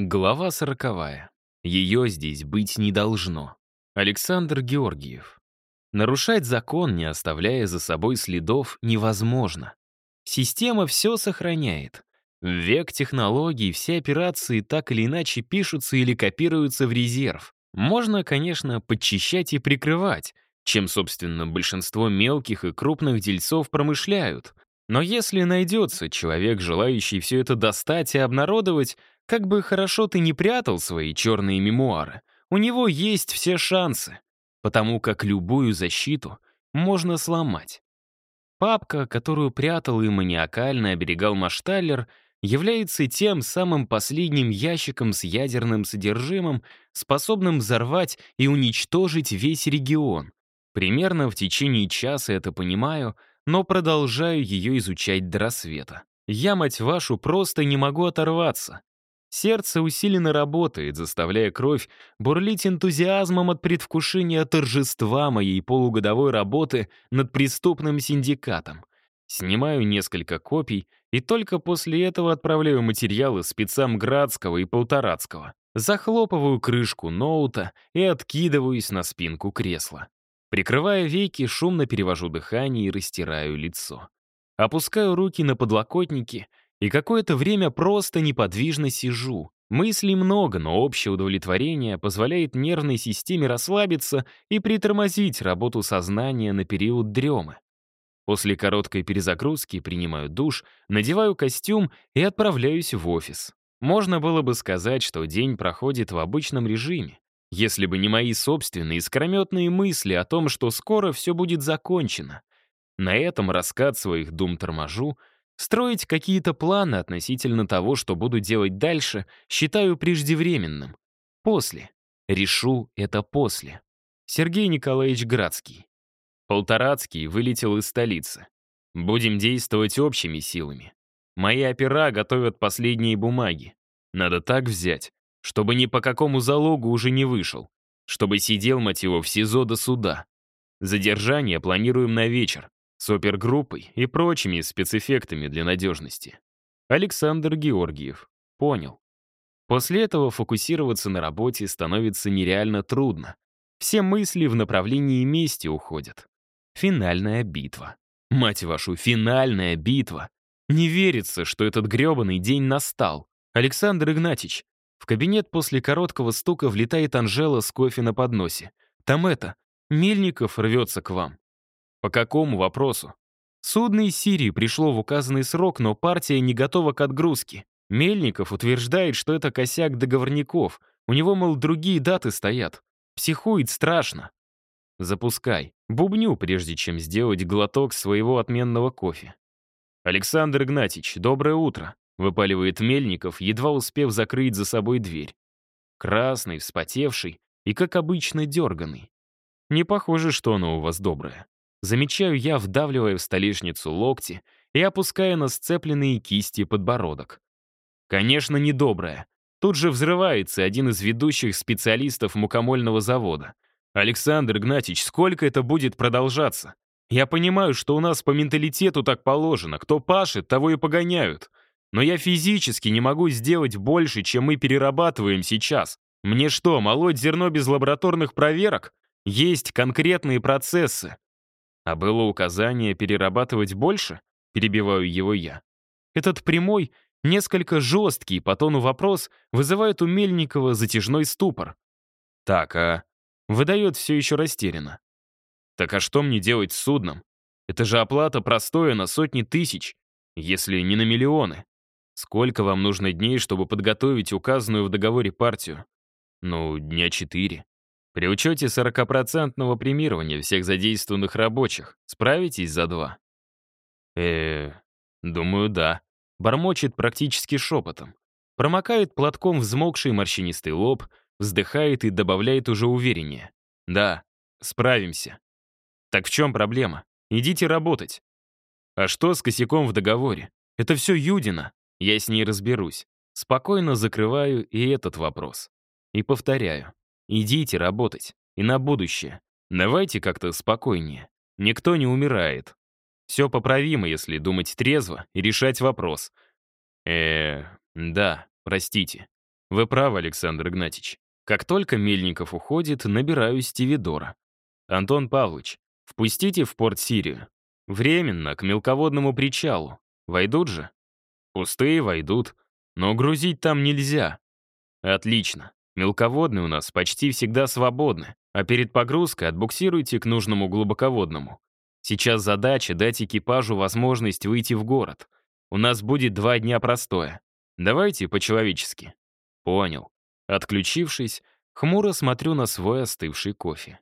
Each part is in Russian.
Глава сороковая. Ее здесь быть не должно. Александр Георгиев. Нарушать закон, не оставляя за собой следов, невозможно. Система все сохраняет. В век технологий все операции так или иначе пишутся или копируются в резерв. Можно, конечно, подчищать и прикрывать, чем, собственно, большинство мелких и крупных дельцов промышляют. Но если найдется человек, желающий все это достать и обнародовать, как бы хорошо ты не прятал свои черные мемуары, у него есть все шансы, потому как любую защиту можно сломать. Папка, которую прятал и маниакально оберегал Машталлер, является тем самым последним ящиком с ядерным содержимым, способным взорвать и уничтожить весь регион. Примерно в течение часа это понимаю, но продолжаю ее изучать до рассвета. Я, мать вашу, просто не могу оторваться. Сердце усиленно работает, заставляя кровь бурлить энтузиазмом от предвкушения торжества моей полугодовой работы над преступным синдикатом. Снимаю несколько копий и только после этого отправляю материалы спецам Градского и Полторацкого. Захлопываю крышку ноута и откидываюсь на спинку кресла. Прикрывая веки, шумно перевожу дыхание и растираю лицо. Опускаю руки на подлокотники и какое-то время просто неподвижно сижу. Мыслей много, но общее удовлетворение позволяет нервной системе расслабиться и притормозить работу сознания на период дремы. После короткой перезагрузки принимаю душ, надеваю костюм и отправляюсь в офис. Можно было бы сказать, что день проходит в обычном режиме, если бы не мои собственные искрометные мысли о том, что скоро все будет закончено. На этом раскат своих дум торможу — Строить какие-то планы относительно того, что буду делать дальше, считаю преждевременным. После. Решу это после. Сергей Николаевич Градский. Полторацкий вылетел из столицы. Будем действовать общими силами. Мои опера готовят последние бумаги. Надо так взять, чтобы ни по какому залогу уже не вышел, чтобы сидел, мать его, в СИЗО до суда. Задержание планируем на вечер с опергруппой и прочими спецэффектами для надежности. Александр Георгиев. Понял. После этого фокусироваться на работе становится нереально трудно. Все мысли в направлении мести уходят. Финальная битва. Мать вашу, финальная битва. Не верится, что этот грёбаный день настал. Александр Игнатьич. В кабинет после короткого стука влетает Анжела с кофе на подносе. Там это, Мельников рвется к вам. По какому вопросу? Судно из Сирии пришло в указанный срок, но партия не готова к отгрузке. Мельников утверждает, что это косяк договорников. У него, мол, другие даты стоят. Психует страшно. Запускай. Бубню, прежде чем сделать глоток своего отменного кофе. «Александр Игнатьич, доброе утро», — выпаливает Мельников, едва успев закрыть за собой дверь. Красный, вспотевший и, как обычно, дерганый. Не похоже, что оно у вас доброе. Замечаю я, вдавливая в столешницу локти и опуская на сцепленные кисти подбородок. Конечно, недоброе. Тут же взрывается один из ведущих специалистов мукомольного завода. «Александр Игнатьич, сколько это будет продолжаться? Я понимаю, что у нас по менталитету так положено. Кто пашет, того и погоняют. Но я физически не могу сделать больше, чем мы перерабатываем сейчас. Мне что, молоть зерно без лабораторных проверок? Есть конкретные процессы. А было указание перерабатывать больше? Перебиваю его я. Этот прямой, несколько жесткий по тону вопрос вызывает у Мельникова затяжной ступор. Так, а... Выдает все еще растерянно. Так а что мне делать с судном? Это же оплата простое на сотни тысяч, если не на миллионы. Сколько вам нужно дней, чтобы подготовить указанную в договоре партию? Ну, дня четыре. При учете 40% премирования всех задействованных рабочих справитесь за два? э думаю, да. Бормочет практически шепотом. Промокает платком взмокший морщинистый лоб, вздыхает и добавляет уже увереннее. Да, справимся. Так в чем проблема? Идите работать. А что с косяком в договоре? Это все Юдина. Я с ней разберусь. Спокойно закрываю и этот вопрос. И повторяю. Идите работать. И на будущее. Давайте как-то спокойнее. Никто не умирает. Все поправимо, если думать трезво и решать вопрос. э да, простите. Вы правы, Александр Игнатьевич. Как только Мельников уходит, набираю Стивидора. Антон Павлович, впустите в порт Сирию. Временно, к мелководному причалу. Войдут же? Пустые войдут. Но грузить там нельзя. Отлично. Мелководные у нас почти всегда свободны, а перед погрузкой отбуксируйте к нужному глубоководному. Сейчас задача дать экипажу возможность выйти в город. У нас будет два дня простоя. Давайте по-человечески. Понял. Отключившись, хмуро смотрю на свой остывший кофе.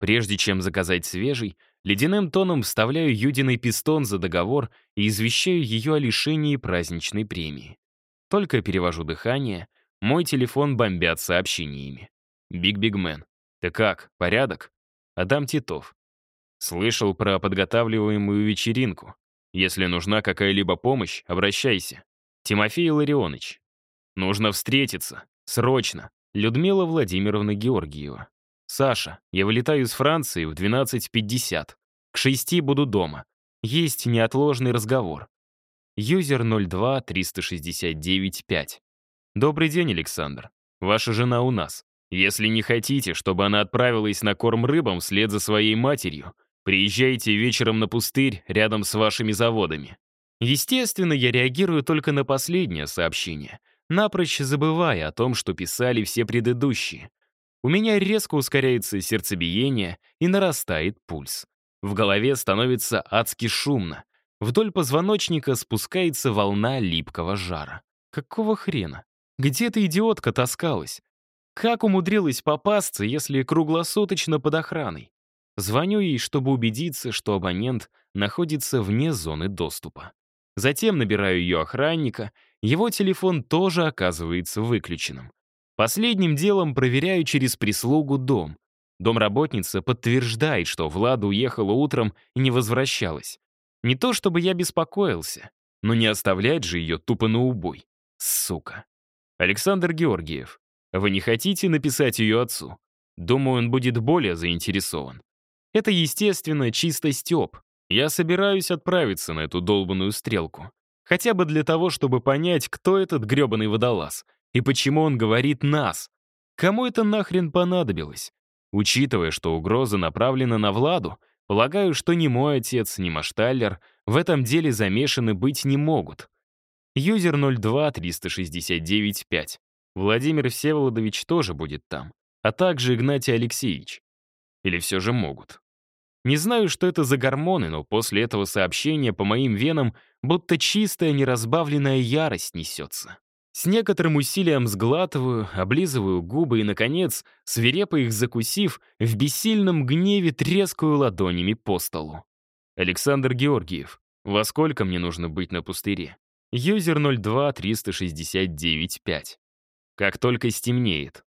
Прежде чем заказать свежий, ледяным тоном вставляю Юдиный пистон за договор и извещаю ее о лишении праздничной премии. Только перевожу дыхание, мой телефон бомбят сообщениями. Биг-бигмен. Ты как, порядок? Адам Титов. Слышал про подготавливаемую вечеринку. Если нужна какая-либо помощь, обращайся. Тимофей Ларионович. Нужно встретиться. Срочно. Людмила Владимировна Георгиева. Саша, я вылетаю из Франции в 12.50. К 6 буду дома. Есть неотложный разговор. Юзер 02 369 5. Добрый день, Александр. Ваша жена у нас. Если не хотите, чтобы она отправилась на корм рыбам вслед за своей матерью, приезжайте вечером на пустырь рядом с вашими заводами. Естественно, я реагирую только на последнее сообщение, напрочь забывая о том, что писали все предыдущие. У меня резко ускоряется сердцебиение и нарастает пульс. В голове становится адски шумно. Вдоль позвоночника спускается волна липкого жара. Какого хрена? Где эта идиотка таскалась? Как умудрилась попасться, если круглосуточно под охраной? Звоню ей, чтобы убедиться, что абонент находится вне зоны доступа. Затем набираю ее охранника, его телефон тоже оказывается выключенным. Последним делом проверяю через прислугу дом. Домработница подтверждает, что Влада уехала утром и не возвращалась. Не то чтобы я беспокоился, но не оставлять же ее тупо на убой. Сука. Александр Георгиев, вы не хотите написать ее отцу? Думаю, он будет более заинтересован. Это, естественно, чисто стёб. Я собираюсь отправиться на эту долбанную стрелку. Хотя бы для того, чтобы понять, кто этот грёбаный водолаз — и почему он говорит «нас»? Кому это нахрен понадобилось? Учитывая, что угроза направлена на Владу, полагаю, что ни мой отец, ни Машталлер в этом деле замешаны быть не могут. Юзер 02-369-5. Владимир Всеволодович тоже будет там, а также Игнатий Алексеевич. Или все же могут. Не знаю, что это за гормоны, но после этого сообщения по моим венам будто чистая неразбавленная ярость несется. С некоторым усилием сглатываю, облизываю губы и, наконец, свирепо их закусив, в бессильном гневе трескаю ладонями по столу. Александр Георгиев, во сколько мне нужно быть на пустыре? Юзер 02-369-5. Как только стемнеет.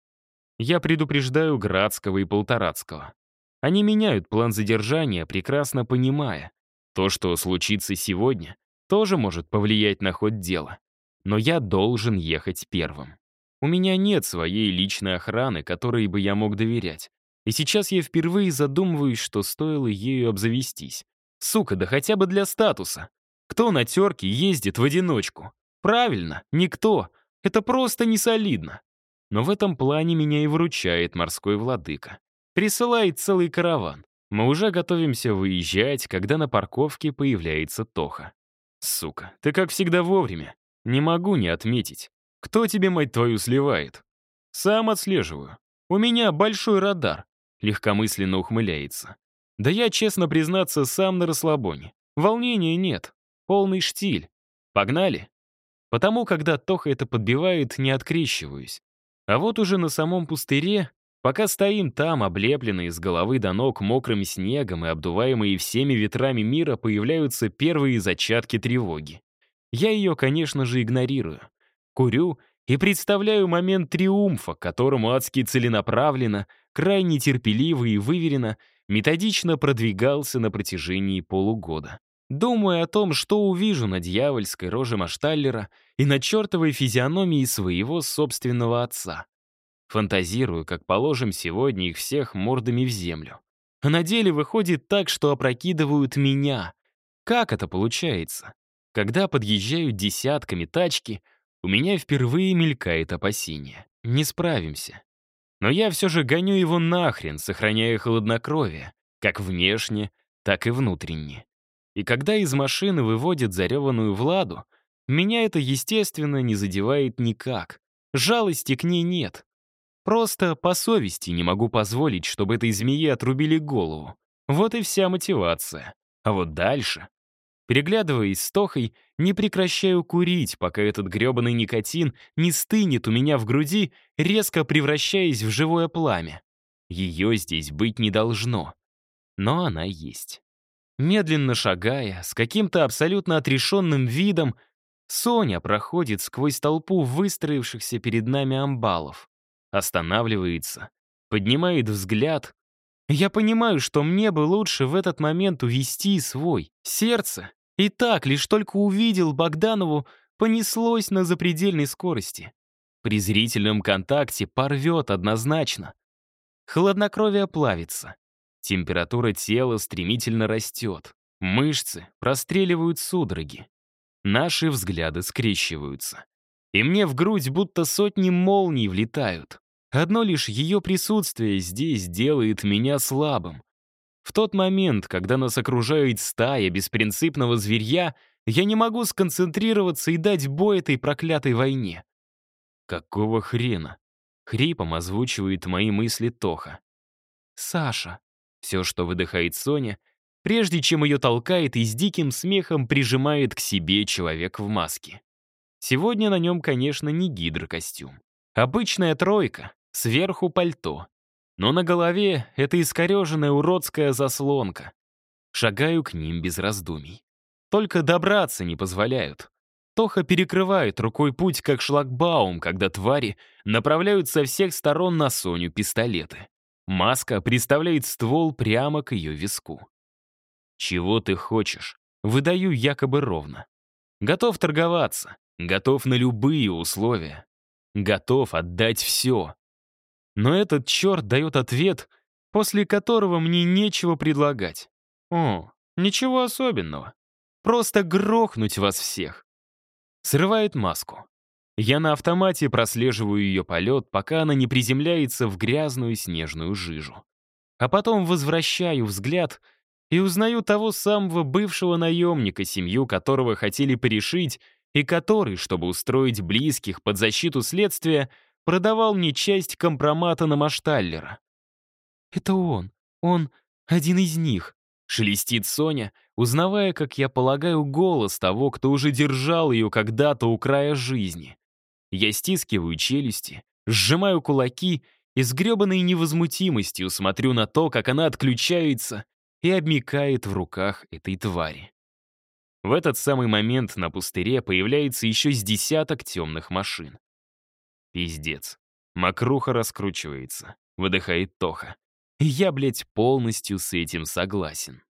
Я предупреждаю Градского и Полторацкого. Они меняют план задержания, прекрасно понимая, то, что случится сегодня, тоже может повлиять на ход дела но я должен ехать первым. У меня нет своей личной охраны, которой бы я мог доверять. И сейчас я впервые задумываюсь, что стоило ею обзавестись. Сука, да хотя бы для статуса. Кто на терке ездит в одиночку? Правильно, никто. Это просто не солидно. Но в этом плане меня и выручает морской владыка. Присылает целый караван. Мы уже готовимся выезжать, когда на парковке появляется Тоха. Сука, ты как всегда вовремя. Не могу не отметить. Кто тебе, мать твою, сливает? Сам отслеживаю. У меня большой радар. Легкомысленно ухмыляется. Да я, честно признаться, сам на расслабоне. Волнения нет. Полный штиль. Погнали? Потому, когда Тоха это подбивает, не открещиваюсь. А вот уже на самом пустыре, пока стоим там, облепленные с головы до ног мокрым снегом и обдуваемые всеми ветрами мира, появляются первые зачатки тревоги. Я ее, конечно же, игнорирую. Курю и представляю момент триумфа, к которому адски целенаправленно, крайне терпеливо и выверенно, методично продвигался на протяжении полугода. Думаю о том, что увижу на дьявольской роже Машталлера и на чертовой физиономии своего собственного отца. Фантазирую, как положим сегодня их всех мордами в землю. А на деле выходит так, что опрокидывают меня. Как это получается? Когда подъезжают десятками тачки, у меня впервые мелькает опасение. Не справимся. Но я все же гоню его нахрен, сохраняя хладнокровие, как внешне, так и внутренне. И когда из машины выводят зареванную Владу, меня это, естественно, не задевает никак. Жалости к ней нет. Просто по совести не могу позволить, чтобы этой змее отрубили голову. Вот и вся мотивация. А вот дальше... Переглядываясь с Тохой, не прекращаю курить, пока этот грёбаный никотин не стынет у меня в груди, резко превращаясь в живое пламя. Ее здесь быть не должно. Но она есть. Медленно шагая, с каким-то абсолютно отрешенным видом, Соня проходит сквозь толпу выстроившихся перед нами амбалов останавливается, поднимает взгляд. Я понимаю, что мне бы лучше в этот момент увести свой сердце. И так, лишь только увидел Богданову, понеслось на запредельной скорости. При зрительном контакте порвет однозначно. Хладнокровие плавится. Температура тела стремительно растет. Мышцы простреливают судороги. Наши взгляды скрещиваются. И мне в грудь будто сотни молний влетают. Одно лишь ее присутствие здесь делает меня слабым. В тот момент, когда нас окружает стая беспринципного зверья, я не могу сконцентрироваться и дать бой этой проклятой войне. Какого хрена? Хрипом озвучивает мои мысли Тоха. «Саша», — все, что выдыхает Соня, прежде чем ее толкает и с диким смехом прижимает к себе человек в маске. Сегодня на нем, конечно, не гидрокостюм. Обычная тройка, Сверху пальто. Но на голове это искореженная уродская заслонка. Шагаю к ним без раздумий. Только добраться не позволяют. Тоха перекрывает рукой путь, как шлагбаум, когда твари направляют со всех сторон на Соню пистолеты. Маска приставляет ствол прямо к ее виску. «Чего ты хочешь?» Выдаю якобы ровно. Готов торговаться, готов на любые условия. Готов отдать все. Но этот черт дает ответ, после которого мне нечего предлагать. О, ничего особенного. Просто грохнуть вас всех. Срывает маску. Я на автомате прослеживаю ее полет, пока она не приземляется в грязную снежную жижу. А потом возвращаю взгляд и узнаю того самого бывшего наемника, семью которого хотели порешить, и который, чтобы устроить близких под защиту следствия, продавал мне часть компромата на Машталлера. «Это он. Он один из них», — шелестит Соня, узнавая, как я полагаю, голос того, кто уже держал ее когда-то у края жизни. Я стискиваю челюсти, сжимаю кулаки и с гребаной невозмутимостью смотрю на то, как она отключается и обмикает в руках этой твари. В этот самый момент на пустыре появляется еще с десяток темных машин. Пиздец. Макруха раскручивается. Выдыхает Тоха. Я, блядь, полностью с этим согласен.